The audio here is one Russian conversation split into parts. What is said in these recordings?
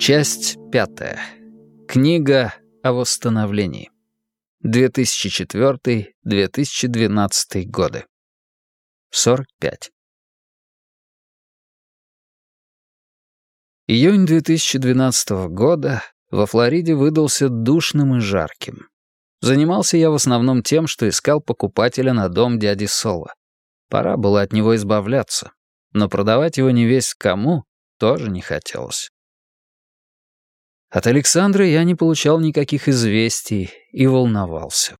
Часть пятая. Книга о восстановлении. 2004-2012 годы. 45. Июнь 2012 года во Флориде выдался душным и жарким. Занимался я в основном тем, что искал покупателя на дом дяди Соло. Пора было от него избавляться, но продавать его не весь кому тоже не хотелось. От Александры я не получал никаких известий и волновался.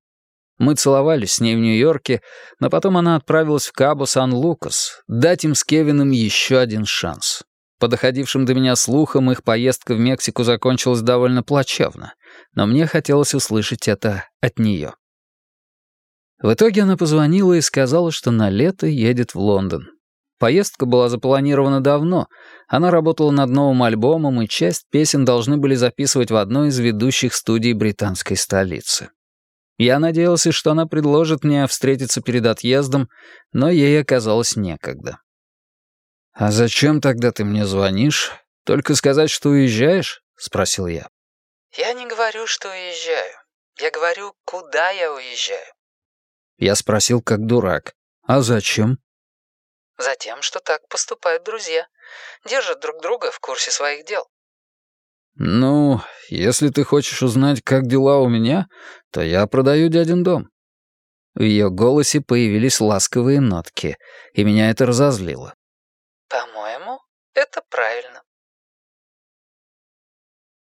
Мы целовались с ней в Нью-Йорке, но потом она отправилась в Кабо-Сан-Лукас, дать им с Кевином еще один шанс. По доходившим до меня слухам, их поездка в Мексику закончилась довольно плачевно, но мне хотелось услышать это от нее. В итоге она позвонила и сказала, что на лето едет в Лондон. Поездка была запланирована давно. Она работала над новым альбомом, и часть песен должны были записывать в одной из ведущих студий британской столицы. Я надеялся, что она предложит мне встретиться перед отъездом, но ей оказалось некогда. «А зачем тогда ты мне звонишь? Только сказать, что уезжаешь?» — спросил я. «Я не говорю, что уезжаю. Я говорю, куда я уезжаю». Я спросил, как дурак. «А зачем?» «Затем, что так поступают друзья. Держат друг друга в курсе своих дел». «Ну, если ты хочешь узнать, как дела у меня, то я продаю дядин дом». В ее голосе появились ласковые нотки, и меня это разозлило. «По-моему, это правильно».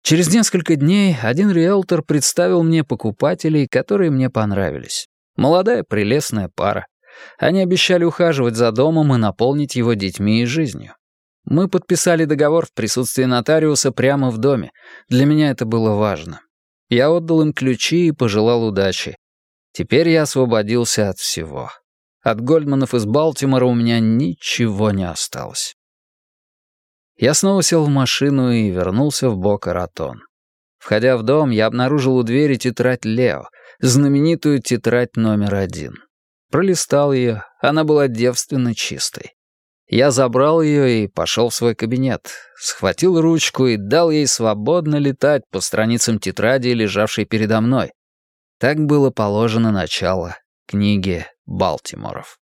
Через несколько дней один риэлтор представил мне покупателей, которые мне понравились. Молодая прелестная пара. Они обещали ухаживать за домом и наполнить его детьми и жизнью. Мы подписали договор в присутствии нотариуса прямо в доме. Для меня это было важно. Я отдал им ключи и пожелал удачи. Теперь я освободился от всего. От Гольдманов из Балтимора у меня ничего не осталось. Я снова сел в машину и вернулся в Бока-Ратон. Входя в дом, я обнаружил у двери тетрадь Лео, знаменитую тетрадь номер один. Пролистал ее, она была девственно чистой. Я забрал ее и пошел в свой кабинет, схватил ручку и дал ей свободно летать по страницам тетради, лежавшей передо мной. Так было положено начало книги Балтиморов.